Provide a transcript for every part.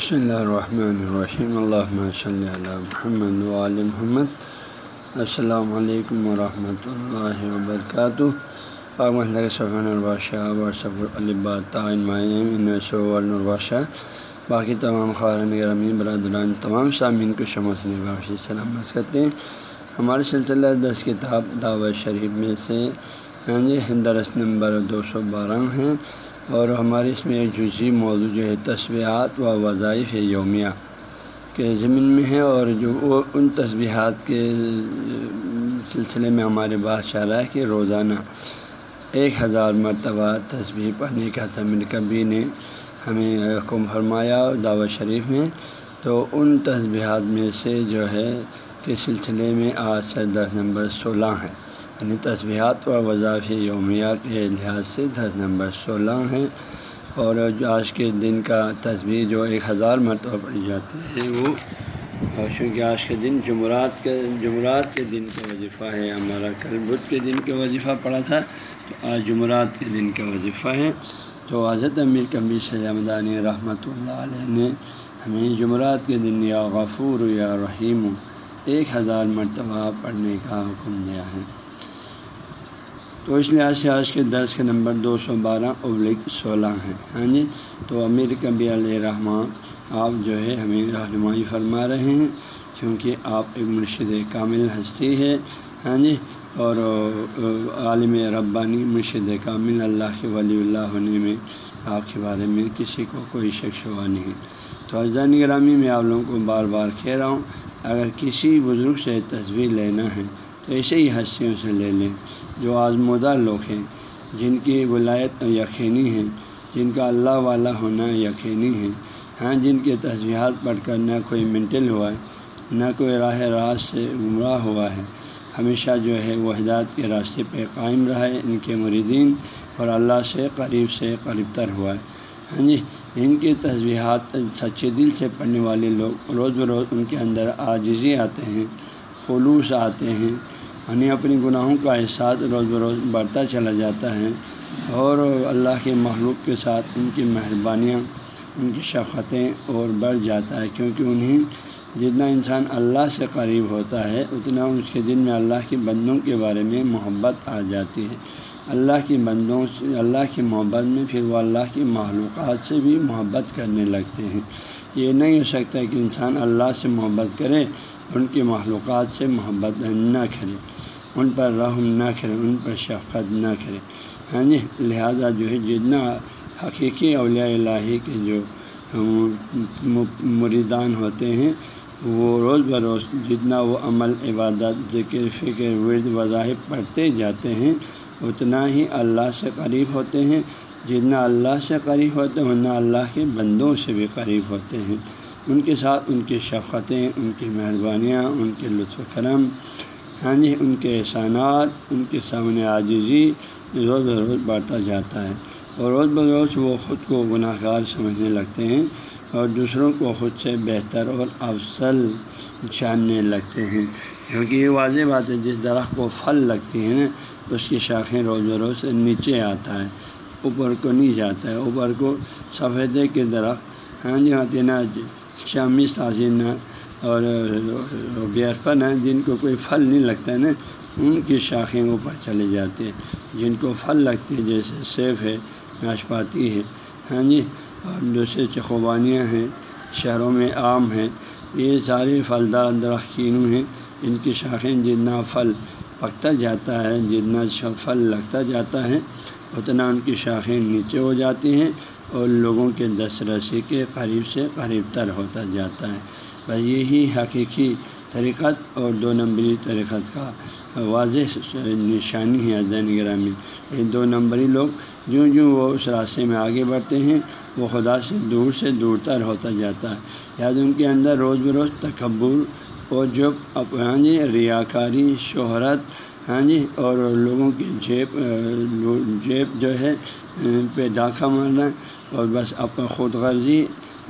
بسم اللہ الرحمن الرحیم اللہ صلی اللہ محمد علیہ محمد السلام علیکم ورحمۃ اللہ وبرکاتہ البادشاہ ورثب البادشاہ باقی تمام خارن گرامی برادران تمام سامعین کو شمس بخشی سلامت کرتے ہیں ہمارے سلسلہ دس کتاب دعوت شریف میں سے ہاں جی درس نمبر دو سو بارہ ہیں اور ہمارے اس میں ایک جزی موضوع جو ہے تصویحات و وظائف یومیہ کے ضمن میں ہے اور جو وہ ان تصویحات کے سلسلے میں ہمارے بات چل رہا ہے کہ روزانہ ایک ہزار مرتبہ تصویر پڑھنے کا زمین کبھی نے ہمیں حکم فرمایا دعوت شریف میں تو ان تصویحات میں سے جو ہے کے سلسلے میں آج سے دس نمبر سولہ ہے یعنی تصویحات اور وظائف یومیہ کے لحاظ سے دس نمبر سولہ ہیں اور جو آج کے دن کا تصویر جو ایک ہزار مرتبہ پڑھی جاتی ہے وہ چونکہ آج کے دن جمعرات کے جمعرات کے دن کا وظیفہ ہے، ہمارا کل بدھ کے دن کا وظیفہ پڑا تھا، تو آج جمعرات کے دن کا وظیفہ ہے۔ تو حضرت امیر کمبی سیامدانی رحمۃ اللہ علیہ نے ہمیں جمعرات کے دن یا غفور یا رحیم، ایک ہزار مرتبہ پڑھنے کا حکم دیا ہے۔ تو اس لحاظ سے آج کے درس کے نمبر دو سو بارہ ابلک سولہ ہیں۔ ہاں جی؟ تو امیر کبی علیہ رحمٰ آپ جو ہے ہمیں رہنمائی فرما رہے ہیں کیونکہ آپ ایک مرشد کامل ہستی ہے ہاں جی؟ اور عالم ربانی مرشد کامل اللہ کے ولی اللہ ہونے میں آپ کے بارے میں کسی کو کوئی شک شبہ نہیں۔ تو اجزان گرامی، میں آپ لوگوں کو بار بار کہہ رہا ہوں، اگر کسی بزرگ سے تصویر لینا ہے تو ایسے ہی ہستیوں سے لے لیں۔ جو آزمودہ لوگ ہیں، جن کی ولایت یقینی ہیں، جن کا اللہ والا ہونا یقینی ہے۔ ہاں جن کے تصویرات پڑھ کر نہ کوئی مینٹل ہوا ہے، نہ کوئی راہ راست سے گمراہ ہوا ہے۔ ہمیشہ جو ہے، وہ ہدایت کے راستے پہ قائم رہا ہے ان کے مریدین اور اللہ سے قریب سے قریب تر ہوا ہے۔ ہاں جی ان کے تصویرات سچے دل سے پڑھنے والے لوگ روز بروز ان کے اندر عاجزی آتے ہیں، خلوص آتے ہیں۔ یعنی اپنی گناہوں کا احساس روز بروز بڑھتا چلا جاتا ہے اور اللہ کے محلوق کے ساتھ ان کی مہربانیاں، ان کی شفقتیں اور بڑھ جاتا ہے کیونکہ انہیں جتنا انسان اللہ سے قریب ہوتا ہے، اتنا اس کے دل میں اللہ کے بندوں کے بارے میں محبت آ جاتی ہے۔ اللہ کی بندوں سے، اللہ کی محبت میں پھر وہ اللہ کی معلومات سے بھی محبت کرنے لگتے ہیں۔ یہ نہیں ہو سکتا کہ انسان اللہ سے محبت کرے، ان کی معلومات سے محبت نہ کرے۔ ان پر رحم نہ کرے ان پر شفقت نہ کرے ہاں جی یعنی لہٰذا جو ہے، جتنا حقیقی اولیاء الہی کے جو مریدان ہوتے ہیں، وہ روز بروز جتنا وہ عمل، عبادت، ذکر، فکر، ورد وظاہر پڑھتے جاتے ہیں، اتنا ہی اللہ سے قریب ہوتے ہیں۔ جتنا اللہ سے قریب ہوتے ہیں، اتنا اللہ کے بندوں سے بھی قریب ہوتے ہیں۔ ان کے ساتھ ان کی شفقتیں، ان کی مہربانیاں، ان کے لطف کرم ہاں جی ان کے احسانات، ان کے سامنے عاجزی روز بروز بڑھتا جاتا ہے اور روز بروز وہ خود کو گناہ گار سمجھنے لگتے ہیں اور دوسروں کو خود سے بہتر اور افضل جاننے لگتے ہیں۔ کیونکہ یہ واضح بات ہے، جس درخت کو پھل لگتی ہیں نا، اس کی شاخیں روز بروز نیچے آتا ہے، اوپر کو نہیں جاتا ہے، اوپر کو سفیدے کے درخت ہاں جی آتے نا، شامی نہ اور بیرفن ہیں جن کو کوئی پھل نہیں لگتا ہے نا، ان کی شاخیں اوپر چلے جاتے ہیں۔ جن کو پھل لگتے ہیں، جیسے سیب ہے، ناشپاتی ہے۔ ہاں جی؟ اور دوسرے چخوبانیاں ہیں، شہروں میں آم ہیں۔ یہ سارے پھلدار درخت ہیں۔ ان کی شاخیں جتنا پھل پکتا جاتا ہے، جتنا پھل لگتا جاتا ہے، اتنا ان کی شاخیں نیچے ہو جاتی ہیں اور لوگوں کے دس رسی کے قریب سے قریب تر ہوتا جاتا ہے۔ بس یہی حقیقی طریقت اور دو نمبری طریقت کا واضح نشانی ہے زین گرامی۔ یہ دو نمبری لوگ جوں جوں وہ اس راستے میں آگے بڑھتے ہیں، وہ خدا سے دور سے دور تر ہوتا جاتا ہے۔ یاد ان کے اندر روز بروز تکبر اور جو ہاں جی ریا کاری شہرت ہاں جی اور لوگوں کی جیب جیب جو ہے، پہ ڈاکہ مارنا اور بس اپنا خود غرضی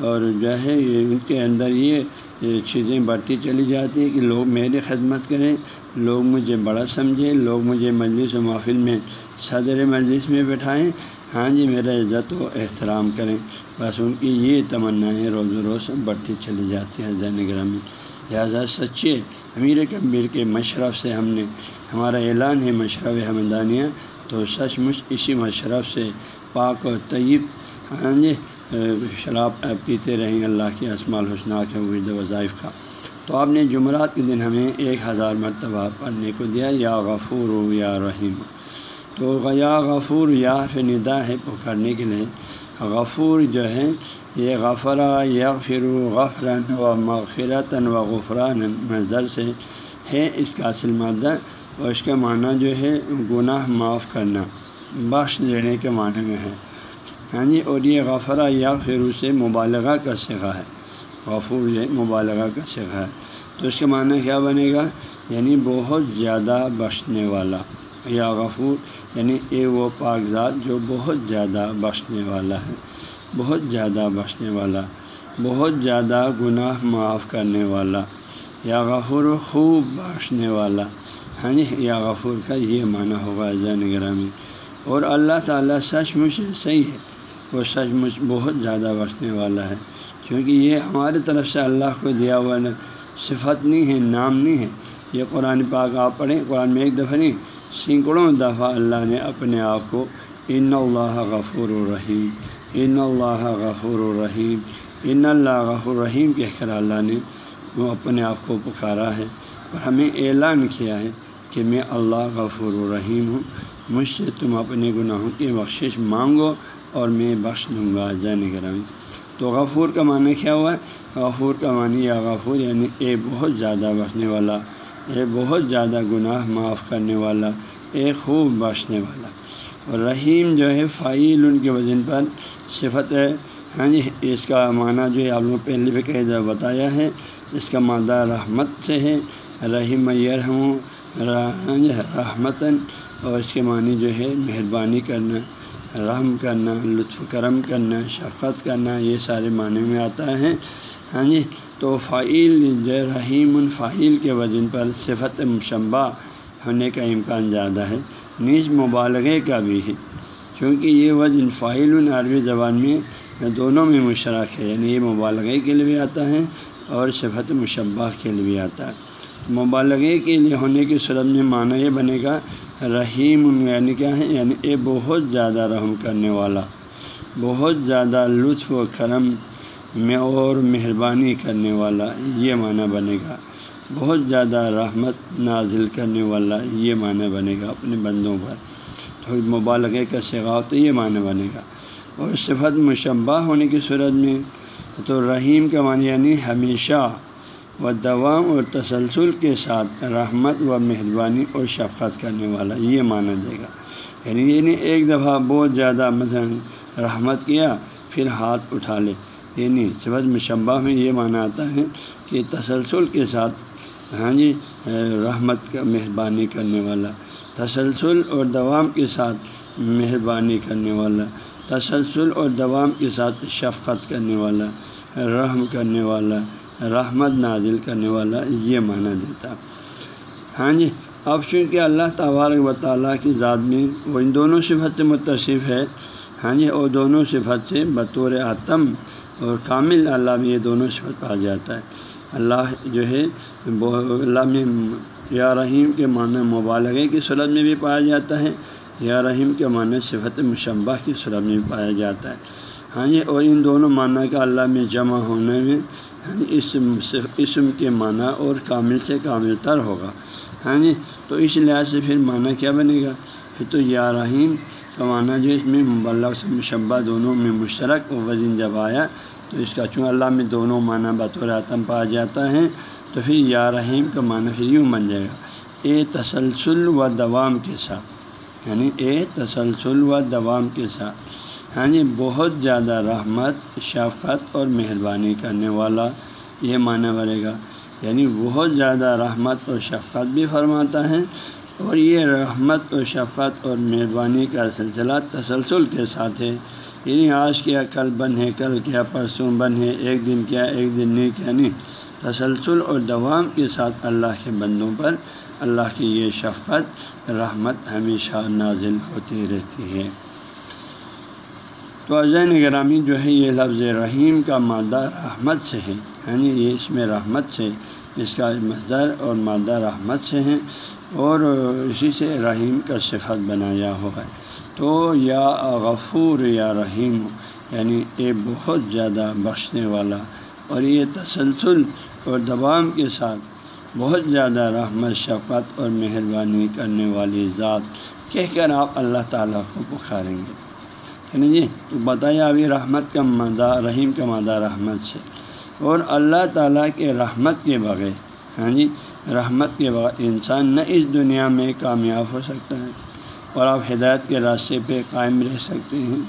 اور جو ہے ان کے اندر یہ یہ چیزیں بڑھتی چلی جاتی ہیں کہ لوگ میری خدمت کریں، لوگ مجھے بڑا سمجھیں، لوگ مجھے مجلس و محفل میں، صدر مجلس میں بٹھائیں۔ ہاں جی میرا عزت و احترام کریں۔ بس ان کی یہ تمنائیں روز و روز بڑھتی چلی جاتی ہیں زین گرامی۔ لہٰذا سچے امیر کبیر کے مشرف سے ہم نے، ہمارا اعلان ہے مشرف ہمدانیہ تو سچ مچ اسی مشرف سے پاک و طیب۔ ہاں جی شراب پیتے رہیں، اللہ کے اسماع الحسنہ کے ورد وظائف کا۔ تو آپ نے جمعرات کے دن ہمیں ایک ہزار مرتبہ پڑھنے کو دیا، یا غفور یا رحیم۔ تو یا غفور یا ندا ہے پکڑنے کے لیے۔ غفور جو ہے، یہ غفرا یا فرو غفرن و مغفرتاً و غفران مظر سے ہے اس کا اصل مادہ اور اس کا معنی جو ہے، گناہ معاف کرنا، بخش دینے کے معنی میں ہے۔ یعنی ہاں جی اور یہ غفرا یا فرو سے مبالغہ کا سگا ہے۔ غفور یہ مبالغہ کا سگا ہے۔ تو اس کے معنی کیا بنے گا؟ یعنی بہت زیادہ بخشنے والا یا غفور یعنی اے وہ کاغذات جو بہت زیادہ بخشنے والا ہے، بہت زیادہ بخشنے والا، بہت زیادہ گناہ معاف کرنے والا یا غفور خوب بخشنے والا۔ ہاں جی یا غفور کا یہ معنی ہوگا زین گرامی اور اللہ تعالیٰ سچ مچ صحیح ہے۔ وہ سچ مچ بہت زیادہ بخشنے والا ہے۔ کیونکہ یہ ہماری طرف سے اللہ کو دیا ہوا صفت نہیں ہے، نام نہیں ہے۔ یہ قرآن پاک آپ پڑھیں، قرآن میں ایک دفعہ نہیں، سینکڑوں دفعہ اللہ نے اپنے آپ کو ان اللہ غفور الرحیم، ان اللہ غفور الرحیم، ان اللہ غفور الرحیم کہہ کر اللہ نے وہ اپنے آپ کو پکارا ہے اور ہمیں اعلان کیا ہے کہ میں اللہ غفور الرحیم ہوں۔ مجھ سے تم اپنے گناہوں کی بخشش مانگو اور میں بخش دوں گا، جان گرامی تو غفور کا معنی کیا ہوا؟ ہے غفور کا معنی یا غفور یعنی اے بہت زیادہ بخشنے والا، اے بہت زیادہ گناہ معاف کرنے والا، اے خوب بخشنے والا۔ اور رحیم جو ہے فعیل ان کے وزن پر صفت ہے۔ ہاں جی اس کا معنی جو ہے آپ لوگوں پہلے بھی کہہ بتایا ہے، اس کا مادہ رحمت سے ہے۔ رحیم یرحم ہاں جی، رحمتاً۔ اور اس کے معنی جو ہے مہربانی کرنا۔ رحم کرنا، لطف کرم کرنا، شفقت کرنا، یہ سارے معنی میں آتا ہے۔ ہاں جی تو فعیل جو رحیم الفعیل کے وزن پر صفت مشبہ ہونے کا امکان زیادہ ہے۔ نیز مبالغے کا بھی ہے، کیونکہ یہ وزن فعیل عربی زبان میں دونوں میں مشرق ہے یعنی یہ مبالغے کے لیے بھی آتا ہے اور صفت مشبہ کے لیے بھی آتا ہے۔ مبالغے کے لیے ہونے کی صورت میں معنی یہ بنے گا رحیم یعنی کیا ہے؟ یعنی اے بہت زیادہ رحم کرنے والا، بہت زیادہ لطف و کرم میں اور مہربانی کرنے والا، یہ معنی بنے گا۔ بہت زیادہ رحمت نازل کرنے والا، یہ معنی بنے گا اپنے بندوں پر۔ تو مبالغے کا سگاؤ تو یہ معنی بنے گا۔ اور صفت مشبہ ہونے کی صورت میں تو رحیم کا معنی یعنی ہمیشہ و دوام اور تسلسل کے ساتھ رحمت و مہربانی اور شفقت کرنے والا یہ مانا دے گا۔ یعنی یہ نہیں ایک دفعہ بہت زیادہ مثلا رحمت کیا، پھر ہاتھ اٹھا لے۔ یعنی یہ نہیں صفت مشبہ میں یہ مانا آتا ہے کہ تسلسل کے ساتھ ہاں جی رحمت کا مہربانی کرنے والا، تسلسل اور دوام کے ساتھ مہربانی کرنے والا، تسلسل اور دوام کے ساتھ شفقت کرنے والا، رحم کرنے والا رحمت نازل کرنے والا یہ معنی دیتا۔ ہاں جی اب چونکہ اللہ تبارک و تعالیٰ کی ذات میں وہ ان دونوں صفت سے متصف ہے ہاں جی اور دونوں صفت سے بطور عتم اور کامل اللہ میں یہ دونوں صفت پا جاتا ہے۔ اللہ جو ہے اللہ میں یا رحیم کے معنی مبالغے کی صورت میں بھی پایا جاتا ہے، یا رحیم کے معنی صفت مشبہ کی صورت میں بھی پایا جاتا ہے۔ ہاں جی اور ان دونوں معنی کا اللہ میں جمع ہونے میں ہاں جی اسم کے معنی اور کامل سے کامل تر ہوگا۔ ہاں جی تو اس لحاظ سے پھر معنی کیا بنے گا؟ پھر تو یا رحیم کا معنی جو اس میں مبلغ سے مشبہ دونوں میں مشترک وزن جب آیا تو اس کا چونکہ اللہ میں دونوں معنی بطور عتم پایا جاتا ہے تو پھر یا رحیم کا معنی پھر یوں بن جائے گا۔ اے تسلسل و دوام کے ساتھ یعنی اے تسلسل و دوام کے ساتھ۔ ہاں جی بہت زیادہ رحمت، شفقت اور مہربانی کرنے والا یہ معنی بڑھے گا۔ یعنی بہت زیادہ رحمت اور شفقت بھی فرماتا ہے اور یہ رحمت اور شفقت اور مہربانی کا سلسلہ تسلسل کے ساتھ ہے۔ یعنی آج کیا کل بن ہے کل کیا پرسوں بن ہے ایک دن کیا ایک دن نہیں کیا یعنی نہیں تسلسل اور دوام کے ساتھ اللہ کے بندوں پر اللہ کی یہ شفقت، رحمت ہمیشہ نازل ہوتی رہتی ہے۔ تو عزین گرامی جو ہے یہ لفظ رحیم کا مادہ رحمت سے ہے۔ یعنی یہ اس میں رحمت سے، اس کا مزدر اور مادہ رحمت سے ہیں اور اسی سے رحیم کا صفت بنایا ہوا ہے۔ تو یا غفور یا رحیم یعنی یہ بہت زیادہ بخشنے والا اور یہ تسلسل اور دبام کے ساتھ بہت زیادہ رحمت، شفقت اور مہربانی کرنے والی ذات، کہہ کر آپ اللہ تعالیٰ کو پکاریں گے۔ یعنی جی بتایا ابھی رحمت کا مادہ رحیم کا مادہ رحمت سے۔ اور اللہ تعالیٰ کے رحمت کے بغیر ہاں جی رحمت کے بغیر انسان نہ اس دنیا میں کامیاب ہو سکتا ہے، اور آپ ہدایت کے راستے پہ قائم رہ سکتے ہیں،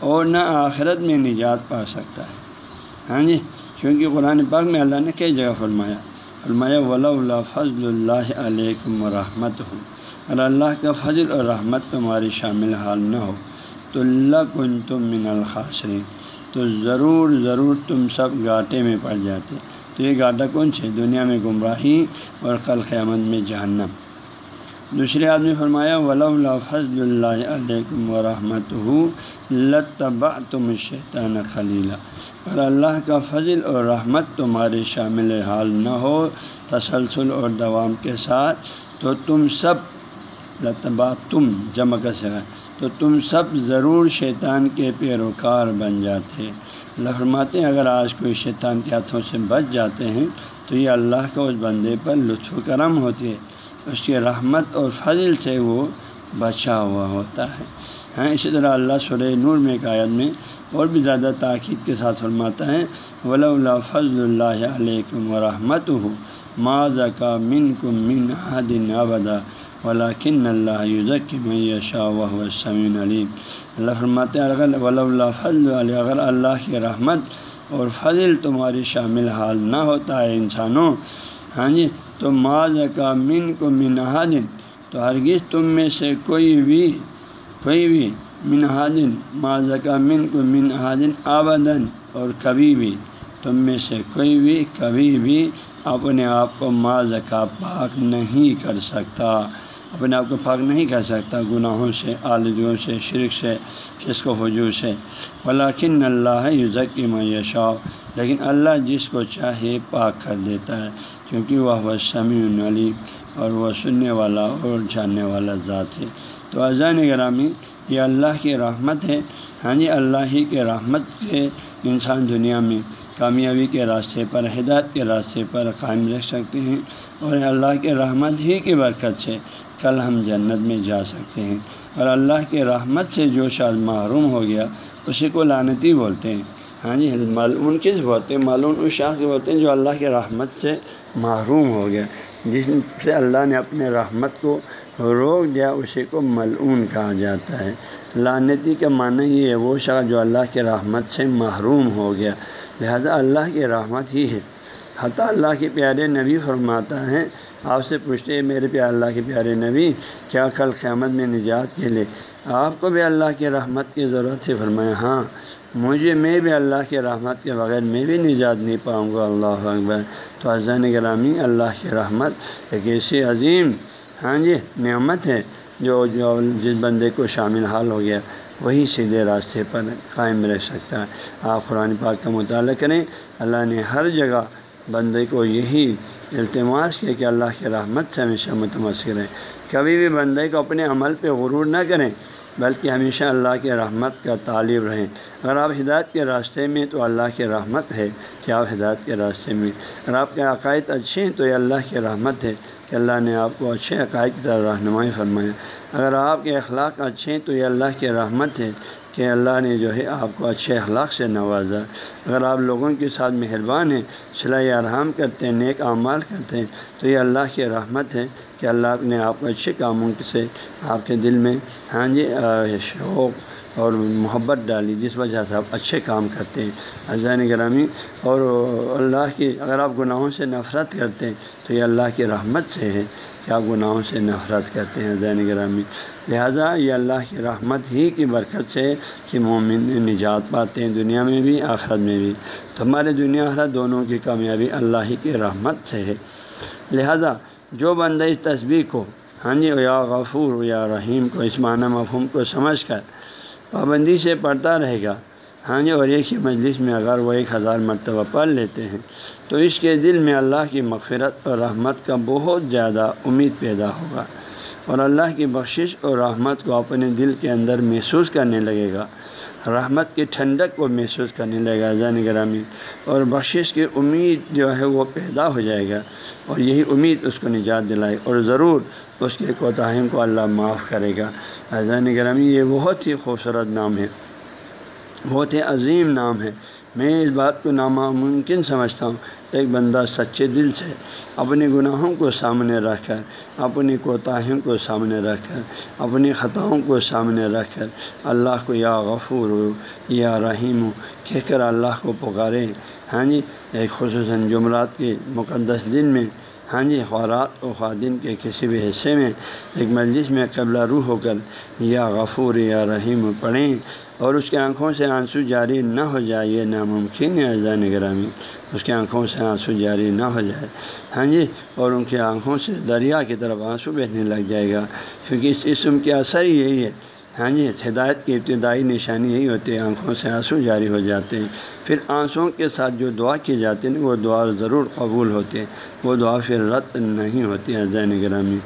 اور نہ آخرت میں نجات پا سکتا ہے۔ ہاں جی کیونکہ قرآن پاک میں اللہ نے کئی جگہ فرمایا فرمایا ولا اللہ فضل اللہ علیکم و رحمت ہو اور اللہ کا فضل اور رحمت تمہاری شامل حال نہ ہو۔ تو اللہ کن تم من الخاصرین تو ضرور ضرور تم سب گاٹے میں پڑ جاتے۔ تو یہ گاٹا کون سے؟ دنیا میں گمراہی اور خل قیامت میں جہنم۔ دوسرے آدمی فرمایا ولا فضل اللہ علیکم و رحمت ہو لطبا تم شیطان خلیلہ اور اللہ کا فضل اور رحمت تمہارے شامل حال نہ ہو، تسلسل اور دوام کے ساتھ، تو تم سب لطبا تم جمع کا تو تم سب ضرور شیطان کے پیروکار بن جاتے۔ فرماتے ہیں، اگر آج کوئی شیطان کے ہاتھوں سے بچ جاتے ہیں، تو یہ اللہ کا اس بندے پر لطف و کرم ہوتی ہے۔ اس کے رحمت اور فضل سے وہ بچا ہوا ہوتا ہے۔ ہاں اسی طرح اللہ سر نور میں قائد میں اور بھی زیادہ تاکید کے ساتھ فرماتا ہے ولا اللہ فضل اللہ علیکم و رحمت ہو ماضا کا من کم من حدن ابدا ولاکن اللہ یوزک میں شاہ و سمین علیم اللہ فرماتے اگر ولا اللہ فضل علیہ اگر اللہ کی رحمت اور فضل تمہاری شامل حال نہ ہوتا ہے انسانوں ہاں جی تو ماض کا من کو منہادن تو ہرگز تم میں سے کوئی بھی کوئی بھی منہادن ماض کا من کو منہادن آبدن اور کبھی بھی، تم میں سے کوئی بھی، کبھی بھی اپنے آپ کو ماض کا پاک نہیں کر سکتا۔ اپنے آپ کو پاک نہیں کر سکتا، گناہوں سے، آلودگیوں سے، شرک سے جس کو حجو سے۔ ولاکن اللہ یوزکی معیشہ لیکن اللہ جس کو چاہے پاک کر دیتا ہے، کیونکہ وہ سمیع علیم اور وہ سننے والا اور جاننے والا ذات ہے۔ تو اذان گرامی یہ اللہ کی رحمت ہے۔ ہاں جی اللہ ہی کے رحمت سے انسان دنیا میں کامیابی کے راستے پر، ہدایت کے راستے پر قائم رہ سکتے ہیں۔ اور اللہ کے رحمت ہی کی برکت سے کل ہم جنت میں جا سکتے ہیں۔ اور اللہ کے رحمت سے جو شاید محروم ہو گیا، اسی کو لانتی بولتے ہیں۔ ہاں جی معلوم کس بولتے ہیں؟ معلوم اس شاخ بولتے ہیں جو اللہ کے رحمت سے محروم ہو گیا۔ جس سے اللہ نے اپنے رحمت کو روک دیا، اسی کو ملعون کہا جاتا ہے۔ لانتی کا معنی یہ ہے، وہ شخص جو اللہ کے رحمت سے محروم ہو گیا۔ لہذا اللہ کی رحمت ہی ہے۔ حتیٰ اللہ کے پیارے نبی فرماتا ہے، آپ سے پوچھتے ہیں، میرے پیارے اللہ کے پیارے نبی، کیا کل قیامت میں نجات کے لیے آپ کو بھی اللہ کی رحمت کی ضرورت ہے فرمایا ہاں مجھے، میں بھی اللہ کے رحمت کے بغیر میں بھی نجات نہیں پاؤں گا۔ اللہ اکبر۔ تو عزین گرامی، اللہ کی رحمت ایک ایسی عظیم ہاں جی نعمت ہے جو جو جس بندے کو شامل حال ہو گیا، وہی سیدھے راستے پر قائم رہ سکتا ہے۔ آپ قرآن پاک کا مطالعہ کریں، اللہ نے ہر جگہ بندے کو یہی التماس کیا کہ اللہ کے رحمت سے ہمیشہ متمثر ہے کبھی بھی بندے کو اپنے عمل پہ غرور نہ کریں، بلکہ ہمیشہ اللہ کے رحمت کا طالب رہیں۔ اگر آپ ہدایت کے راستے میں تو اللہ کی رحمت ہے کہ آپ ہدایت کے راستے میں اگر آپ کے عقائد اچھے ہیں تو یہ اللہ کی رحمت ہے کہ اللہ نے آپ کو اچھے عقائد کی طرح رہنمائی فرمایا اگر آپ کے اخلاق اچھے ہیں تو یہ اللہ کی رحمت ہے کہ اللہ نے جو ہے آپ کو اچھے اخلاق سے نوازا۔ اگر آپ لوگوں کے ساتھ مہربان ہیں صلاح ارحام کرتے ہیں، نیک اعمال کرتے ہیں، تو یہ اللہ کی رحمت ہے کہ اللہ نے آپ کو اچھے کاموں سے آپ کے دل میں ہاں جی شوق اور محبت ڈالی، جس وجہ سے آپ اچھے کام کرتے ہیں عزین گرامی، اور اللہ کی، اگر آپ گناہوں سے نفرت کرتے ہیں، تو یہ اللہ کی رحمت سے ہے کہ آپ گناہوں سے نفرت کرتے ہیں زین گرامی۔ لہٰذا یہ اللہ کی رحمت ہی کی برکت سے کہ مومن نجات پاتے ہیں دنیا میں بھی، آخرت میں بھی۔ تو ہمارے دنیا آخرت دونوں کی کامیابی اللہ ہی کی رحمت سے ہے۔ لہذا جو بندہ اس تصویر کو ہاں جی یا غفور، یا رحیم کو، اس معنی مفہوم کو سمجھ کر پابندی سے پڑھتا رہے گا۔ ہاں جی اور ایک ہی مجلس میں اگر وہ ایک ہزار مرتبہ پڑھ لیتے ہیں، تو اس کے دل میں اللہ کی مغفرت اور رحمت کا بہت زیادہ امید پیدا ہوگا۔ اور اللہ کی بخشش اور رحمت کو اپنے دل کے اندر محسوس کرنے لگے گا۔ رحمت کی ٹھنڈک کو محسوس کرنے لگے گا زین گرامی۔ اور بخشش کی امید جو ہے وہ پیدا ہو جائے گا۔ اور یہی امید اس کو نجات دلائے۔ اور ضرور اس کے کوتاہیوں کو اللہ معاف کرے گا۔ زین گرامی، یہ بہت ہی خوبصورت نام ہے۔ بہت ہی عظیم نام ہے۔ میں اس بات کو ناممکن سمجھتا ہوں، ایک بندہ سچے دل سے اپنے گناہوں کو سامنے رکھ کر، اپنی کوتاہیوں کو سامنے رکھ کر، اپنی خطاؤں کو سامنے رکھ کر اللہ کو یا غفور ہو، یا رحیم ہو، کہہ کر اللہ کو پکارے۔ ہاں جی ایک خصوصاً جمعرات کے مقدس دن میں ہاں جی خوارات و خواتین کے کسی بھی حصے میں، ایک مجلس میں قبلہ روح ہو کر، یا غفور یا رحیم پڑھیں۔ اور اس کے آنکھوں سے آنسو جاری نہ ہو جائے، یہ ناممکن ہے اعضاء نگرامی اس کے آنکھوں سے آنسو جاری نہ ہو جائے۔ ہاں جی اور ان کی آنکھوں سے دریا کی طرف آنسو بہنے لگ جائے گا، کیونکہ اس اسم کے اثر ہی یہی ہے۔ ہاں جی ہدایت کی ابتدائی نشانی یہی ہوتی ہے، آنکھوں سے آنسو جاری ہو جاتے ہیں۔ پھر آنسوں کے ساتھ جو دعا کی جاتی ہے وہ دعا ضرور قبول ہوتی ہے۔ وہ دعا پھر رد نہیں ہوتی ہے زین گرامی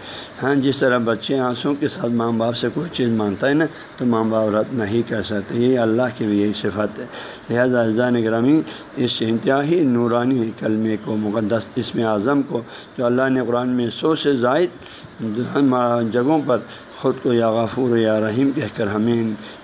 ہاں جس طرح بچے آنسوں کے ساتھ ماں باپ سے کوئی چیز مانتا ہے نا، تو ماں باپ رد نہیں کر سکتے۔ یہ اللہ کی بھی یہی صفت ہے۔ لہٰذا زین گرامی اس انتہائی نورانی کلمے کو، مقدس اسم اعظم کو، جو اللہ نے قرآن میں سو سے زائد جگہوں پر خود کو یا غفور یا رحیم کہہ کر ہمیں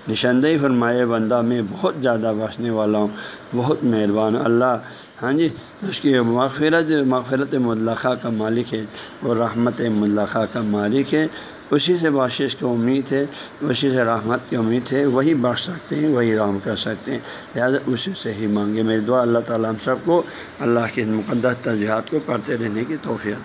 نشاندہی فرمائے بندہ، میں بہت زیادہ بچنے والا ہوں، بہت مہربان، اللہ ہاں جی اس کی مغفرت مغفرت مطلقہ کا مالک ہے وہ رحمت مطلقہ کا مالک ہے، اسی سے بخشش کی امید ہے، اسی سے رحمت کی امید ہے، وہی بخش سکتے ہیں، وہی رحم کر سکتے ہیں۔ لہٰذا اسی سے ہی مانگے۔ میرے دعا اللہ تعالیٰ ہم سب کو اللہ کے مقدس تجہات کو کرتے رہنے کی توفیع